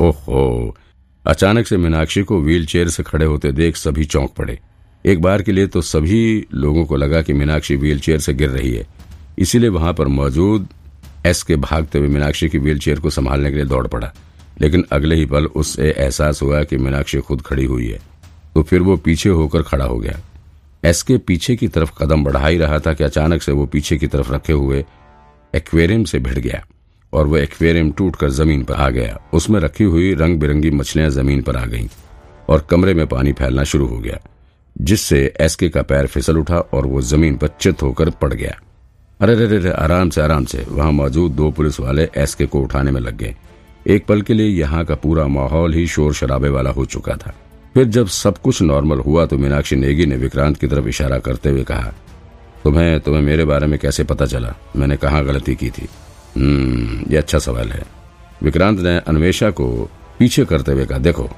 ओहो। अचानक से मीनाक्षी को व्हील चेयर से खड़े होते देख सभी चौंक पड़े। एक बार के लिए तो सभी लोगों को लगा कि मीनाक्षी व्हील चेयर से गिर रही है। इसीलिए वहाँ पर मौजूद एस के भागते हुए मीनाक्षी की व्हील चेयर को संभालने के लिए दौड़ पड़ा। लेकिन अगले ही पल उससे एहसास हुआ कि मीनाक्षी खुद खड़ी हुई है। तो फिर वो पीछे होकर खड़ा हो गया। एस के पीछे की तरफ़ कदम बढ़ा ही रहा था कि अचानक से वो पीछे की तरफ़ रखे हुए एक्वेरियम से भिड़ गया। और वो एक्वेरियम टूटकर ज़मीन पर आ गया। उसमें रखी हुई रंग बिरंगी मछलियाँ ज़मीन पर आ गईं और कमरे में पानी फैलना शुरू हो गया, जिससे एसके का पैर फिसल उठा और वो ज़मीन पर चित होकर पड़ गया। अरे रे रे आराम से आराम से, वहाँ मौजूद दो पुलिस वाले एसके को उठाने में लग गए। एक पल के लिए यहाँ का पूरा माहौल ही शोर शराबे वाला हो चुका था। फिर जब सब कुछ नॉर्मल हुआ तो मीनाक्षी नेगी ने विक्रांत की तरफ़ इशारा करते हुए कहा, तुम्हें तुम्हें मेरे बारे में कैसे पता चला? मैंने कहा गलती की थी? ये अच्छा सवाल है। विक्रांत ने अन्वेषा को पीछे करते हुए कहा, देखो,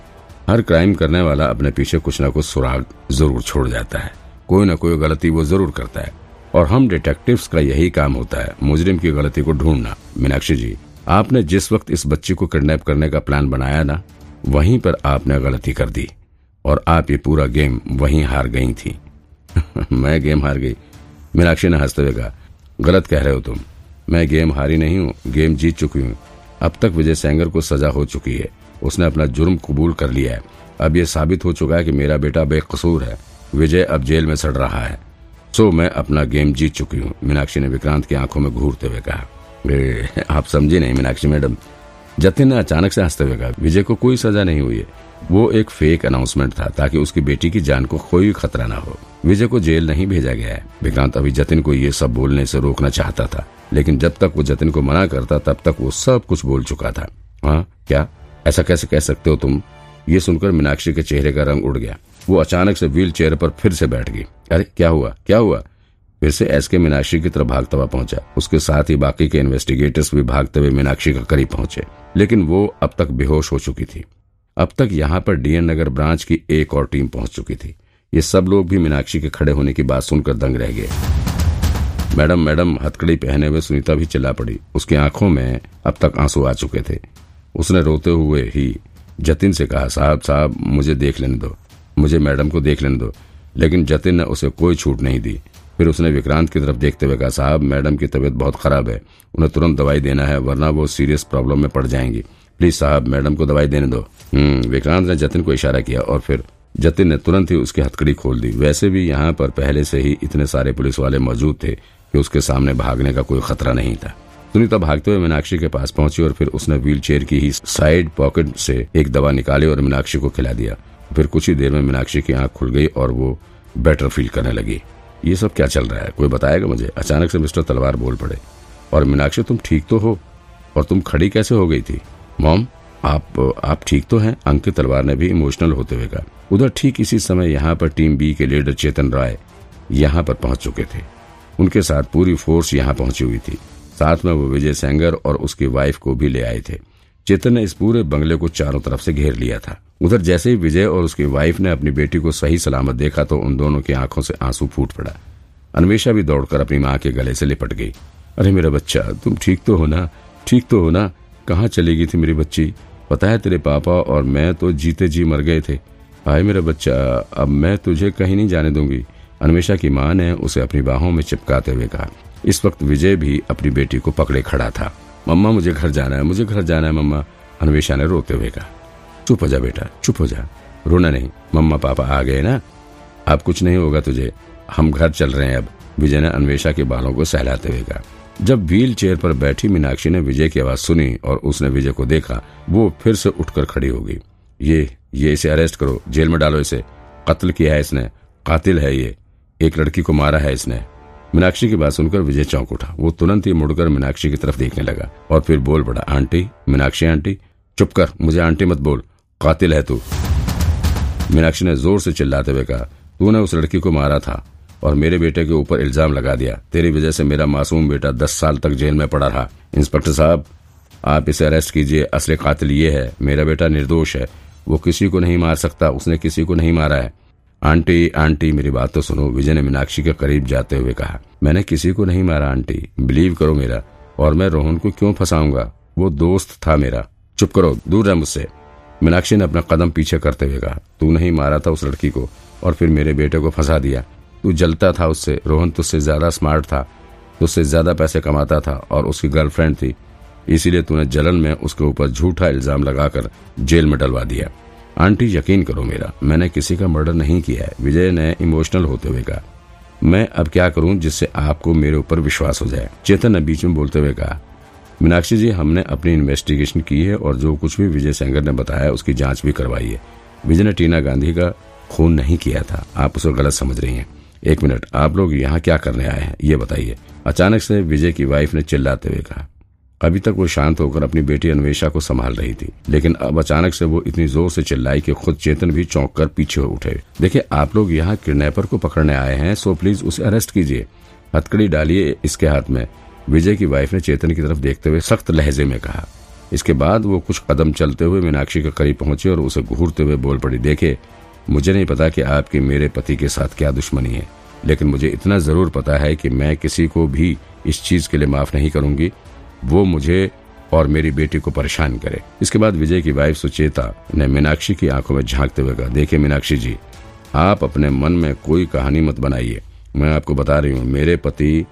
हर क्राइम करने वाला अपने पीछे कुछ ना कुछ सुराग ज़रूर छोड़ जाता है। कोई ना कोई गलती वो ज़रूर करता है। और हम डिटेक्टिव्स का यही काम होता है, मुजरिम की गलती को ढूंढना। मीनाक्षी जी, आपने जिस वक्त इस बच्ची को किडनैप करने का प्लान बनाया ना, वहीं पर आपने गलती कर दी। और आप ये पूरा गेम वहीं हार गई थी। मैं गेम हार गई। मीनाक्षी ने हँसते हुए कहा, गलत कह रहे हो तुम। मैं गेम हारी नहीं हूँ, गेम जीत चुकी हूँ। अब तक विजय सेंगर को सजा हो चुकी है। उसने अपना जुर्म कबूल कर लिया है। अब यह साबित हो चुका है कि मेरा बेटा बेकसूर है। विजय अब जेल में सड़ रहा है। सो मैं अपना गेम जीत चुकी हूँ, मीनाक्षी ने विक्रांत की आँखों में घूरते हुए कहा। आप समझे नहीं मीनाक्षी मैडम। जतिन ने अचानक से हँसते हुए कहा, विजय को कोई सजा नहीं हुई है। वो एक फेक अनाउंसमेंट था, ताकि उसकी बेटी की जान को कोई खतरा ना हो। विजय को जेल नहीं भेजा गया है। विक्रांत अभी जतिन को ये सब बोलने से रोकना चाहता था। लेकिन जब तक वो जतिन को मना करता, तब तक वो सब कुछ बोल चुका था। हाँ क्या? ऐसा कैसे कह सकते हो तुम? ये सुनकर मीनाक्षी के चेहरे का रंग उड़ गया। वो अचानक से व्हील चेयर पर फिर से बैठ गई। अरे, क्या हुआ? क्या हुआ? फिर से एस के मीनाक्षी की तरफ़ भागता हुआ पहुँचा। उसके साथ ही बाकी के इन्वेस्टिगेटर्स भी भागते हुए मीनाक्षी का करीब पहुँचे। लेकिन वो अब तक बेहोश हो चुकी थी। अब तक यहाँ पर डीएन नगर ब्रांच की एक और टीम पहुँच चुकी थी। ये सब लोग भी मीनाक्षी के खड़े होने की बात सुनकर दंग रह गए। मैडम मैडम, हथकड़ी पहने हुए सुनीता भी चिल्ला पड़ी। उसकी आँखों में अब तक आँसू आ चुके थे। उसने रोते हुए ही जतिन से कहा, साहब साहब, मुझे देख लेने दो। मुझे मैडम को देख लेने दो। लेकिन जतिन ने उसे कोई छूट नहीं दी। फिर उसने विक्रांत की तरफ़ देखते हुए कहा, साहब, मैडम की तबीयत बहुत खराब है। उन्हें तुरंत दवाई देना है, वरना वो सीरियस प्रॉब्लम में पड़ जाएँगी। प्लीज़, साहब, मैडम को दवाई देने दो। हम्म विक्रांत ने जतिन को इशारा किया और फिर जतिन ने तुरंत ही उसकी हथकड़ी खोल दी। वैसे भी यहाँ पर पहले से ही इतने सारे पुलिस वाले मौजूद थे कि उसके सामने भागने का कोई खतरा नहीं था। सुनीता भागते हुए मीनाक्षी के पास पहुँची और फिर उसने व्हील की ही साइड पॉकेट से एक दवा निकाली और मीनाक्षी को खिला दिया। फिर कुछ ही देर में मीनाक्षी की आँख खुल गई और वो बेटर फील करने लगी। ये सब क्या चल रहा है? कोई बताएगा मुझे? अचानक से मिस्टर तलवार बोल पड़े। और मीनाक्षी, तुम ठीक तो हो? और तुम खड़ी कैसे हो गई थी? मॉम, आप आप ठीक तो हैं? अंकित तलवार ने भी इमोशनल होते हुए कहा। उधर ठीक इसी समय यहाँ पर टीम बी के लीडर चेतन राय यहाँ पर पहुँच चुके थे। उनके साथ पूरी फोर्स यहाँ पहुँची हुई थी। साथ में वो विजय सेंगर और उसकी वाइफ को भी ले आए थे। चेतन ने इस पूरे बंगले को चारों तरफ़ से घेर लिया था। उधर जैसे ही विजय और उसकी वाइफ ने अपनी बेटी को सही सलामत देखा तो उन दोनों की आँखों से आँसू फूट पड़ा। अन्वेषा भी दौड़कर अपनी माँ के गले से लिपट गई। अरे मेरा बच्चा, तुम ठीक तो हो ना? ठीक तो हो ना? कहाँ चली गई थी मेरी बच्ची? पता है तेरे पापा और मैं तो जीते जी मर गए थे। आए मेरा बच्चा, अब मैं तुझे कहीं नहीं जाने दूँगी। अन्वेषा की माँ ने उसे अपनी बाहों में चिपकाते हुए कहा। इस वक्त विजय भी अपनी बेटी को पकड़े खड़ा था। मम्मा, मुझे घर जाना है, मुझे घर जाना है, मम्मा। अन्वेषा ने रोते हुए कहा। चुप हो जा बेटा, चुप हो जा। रोना नहीं। मम्मा, पापा आ गए ना? अब कुछ नहीं होगा तुझे। हम घर चल रहे हैं अब। विजय ने अन्वेषा के बालों को सहलाते हुए कहा। जब व्हील चेयर पर बैठी मीनाक्षी ने विजय की आवाज़ सुनी और उसने विजय को देखा, वो फिर से उठकर खड़ी हो गई। ये ये इसे अरेस्ट करो, जेल में डालो इसे। कत्ल किया है इसने। कातिल है ये। एक लड़की को मारा है इसने। मीनाक्षी की बात सुनकर विजय चौंक उठा। वो तुरंत ही मुड़कर मीनाक्षी की तरफ़ देखने लगा और फिर बोल पड़ा, आंटी, मीनाक्षी, आंटी, चुप कर, मुझे आंटी मत बोल, कातिल है तू। मीनाक्षी ने ज़ोर से चिल्लाते हुए कहा, तूने उस लड़की को मारा था और मेरे बेटे के ऊपर इल्ज़ाम लगा दिया। तेरी वजह से मेरा मासूम बेटा दस साल तक जेल में पड़ा रहा। इंस्पेक्टर साहब, आप इसे अरेस्ट कीजिए। असले कातिल ये है, मेरा बेटा निर्दोष है। वो किसी को नहीं मार सकता, उसने किसी को नहीं मारा है। आंटी आंटी, मेरी बात तो सुनो, विजय ने मीनाक्षी के करीब जाते हुए कहा। मैंने किसी को नहीं मारा, आंटी। बिलीव करो मेरा। और मैं रोहन को क्यों फंसाऊँगा? वो दोस्त था मेरा। चुप करो, दूर रह मुझसे। मीनाक्षी ने अपना कदम पीछे करते हुए कहा, तू नहीं मारा था उस लड़की को, और फिर मेरे बेटे को फंसा दिया। तू जलता था उससे। रोहन तुझसे ज़्यादा स्मार्ट था, तुझसे ज़्यादा पैसे कमाता था, और उसकी गर्लफ्रेंड थी। इसीलिए तूने जलन में उसके ऊपर झूठा इल्ज़ाम लगाकर जेल में डलवा दिया। आंटी, यकीन करो मेरा, मैंने किसी का मर्डर नहीं किया है। विजय ने इमोशनल होते हुए कहा, मैं अब क्या करूँ जिससे आपको मेरे ऊपर विश्वास हो जाए? चेतन ने बीच में बोलते हुए कहा, मीनाक्षी जी, हमने अपनी इन्वेस्टिगेशन की है और जो कुछ भी विजय सेंगर ने बताया उसकी जाँच भी करवाई है। विजय ने टीना गांधी का खून नहीं किया था। आप उसे गलत समझ रही हैं। एक मिनट, आप लोग यहाँ क्या करने आए हैं, ये बताइए। अचानक से विजय की वाइफ ने चिल्लाते हुए कहा अभी तक वो शांत होकर अपनी बेटी अन्वेषा को संभाल रही थी, लेकिन अब अचानक से वो इतनी ज़ोर से चिल्लाई कि खुद चेतन भी चौंक कर पीछे उठे। देखिए, आप लोग यहाँ किडनैपर को पकड़ने आए हैं, सो प्लीज़ उसे अरेस्ट कीजिए। हथकड़ी डालिए इसके हाथ में। विजय की वाइफ ने चेतन की तरफ़ देखते हुए सख्त लहजे में कहा। इसके बाद वो कुछ कदम चलते हुए मीनाक्षी के करीब पहुँचे और उसे घूरते हुए बोल पड़ी, देखे, मुझे नहीं पता कि आपके मेरे पति के साथ क्या दुश्मनी है, लेकिन मुझे इतना ज़रूर पता है कि मैं किसी को भी इस चीज़ के लिए माफ़ नहीं करूँगी वो मुझे और मेरी बेटी को परेशान करे। इसके बाद विजय की वाइफ सुचेता ने मीनाक्षी की आँखों में झांकते हुए कहा, देखिए मीनाक्षी जी, आप अपने मन में कोई कहानी मत बनाइए। मैं आपको बता रही हूँ, मेरे पति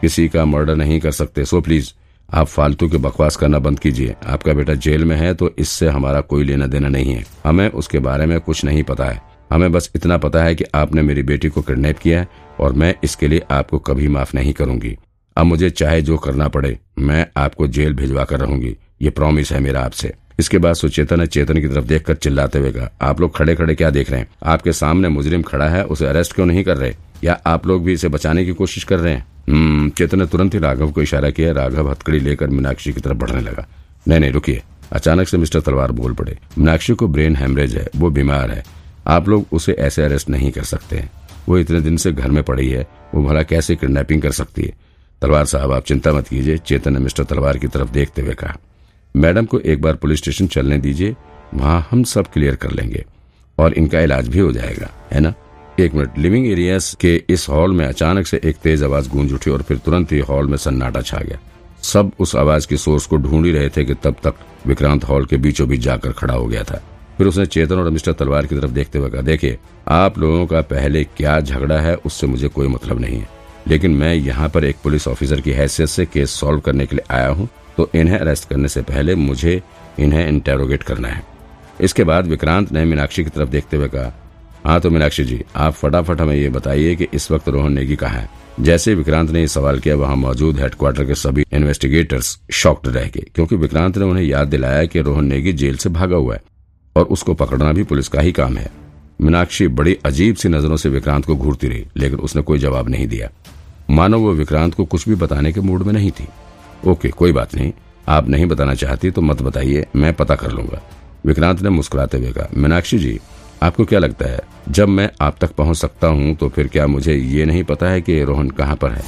किसी का मर्डर नहीं कर सकते। सो प्लीज़ आप फालतू के बकवास करना बंद कीजिए। आपका बेटा जेल में है तो इससे हमारा कोई लेना देना नहीं है। हमें उसके बारे में कुछ नहीं पता है। हमें बस इतना पता है कि आपने मेरी बेटी को किडनैप किया है और मैं इसके लिए आपको कभी माफ़ नहीं करूँगी। अब मुझे चाहे जो करना पड़े मैं आपको जेल भिजवा कर रहूँगी। ये प्रॉमिस है मेरा आपसे। इसके बाद सुचेता ने चेतन की तरफ़ देखकर चिल्लाते हुए कहा आप लोग खड़े खड़े क्या देख रहे हैं? आपके सामने मुजरिम खड़ा है उसे अरेस्ट क्यों नहीं कर रहे? या आप लोग भी इसे बचाने की कोशिश कर रहे हैं? हम्म, चेतन ने तुरंत ही राघव को इशारा किया। राघव हथकड़ी लेकर मीनाक्षी की तरफ़ बढ़ने लगा। नहीं नहीं रुकिए। अचानक से मिस्टर तलवार बोल पड़े। मीनाक्षी को ब्रेन हेमरेज है वो बीमार है। आप लोग उसे ऐसे अरेस्ट नहीं कर सकते वो इतने दिन से घर में पड़ी है। वो भला कैसे किडनैपिंग कर सकती है? तलवार साहब, आप चिंता मत कीजिए, चेतन ने मिस्टर तलवार की तरफ़ देखते हुए कहा। मैडम को एक बार पुलिस स्टेशन चलने दीजिए, वहाँ हम सब क्लियर कर लेंगे और इनका इलाज भी हो जाएगा, है ना? एक मिनट, लिविंग एरियाज़ के इस हॉल में अचानक से एक तेज आवाज़ गूंज उठी और फिर तुरंत ही हॉल में सन्नाटा छा गया। सब उस आवाज़ की सोर्स को ढूंढ ही रहे थे कि तब तक विक्रांत हॉल के बीचों बीच जाकर खड़ा हो गया था। फिर उसने चेतन और मिस्टर तलवार की तरफ़ देखते हुए कहा, देखिए, आप लोगों का पहले क्या झगड़ा है, उससे मुझे कोई मतलब नहीं है। लेकिन मैं यहाँ पर एक पुलिस ऑफिसर की हैसियत से केस सॉल्व करने के लिए आया हूँ तो इन्हें अरेस्ट करने से पहले मुझे इन्हें इंटेरोगेट करना है। इसके बाद विक्रांत ने मीनाक्षी की तरफ़ देखते हुए कहा हाँ तो मीनाक्षी जी, आप फटाफट हमें ये बताइए कि इस वक्त रोहन नेगी कहा है? जैसे विक्रांत ने ये सवाल किया, वहाँ मौजूद हेडक्वार्टर के सभी इन्वेस्टिगेटर्स शॉक्ड रह गए, क्योंकि विक्रांत ने उन्हें याद दिलाया कि रोहन नेगी जेल से भागा हुआ है और उसको पकड़ना भी पुलिस का ही काम है। मीनाक्षी बड़ी अजीब सी नज़रों से विक्रांत को घूरती रही, लेकिन उसने कोई जवाब नहीं दिया। मानो वो विक्रांत को कुछ भी बताने के मूड में नहीं थी। ओके, कोई बात नहीं। आप नहीं बताना चाहती तो मत बताइए, मैं पता कर लूँगा। विक्रांत ने मुस्कुराते हुए कहा, मीनाक्षी जी, आपको क्या लगता है, जब मैं आप तक पहुँच सकता हूँ तो फिर क्या मुझे ये नहीं पता है कि रोहन कहाँ पर है?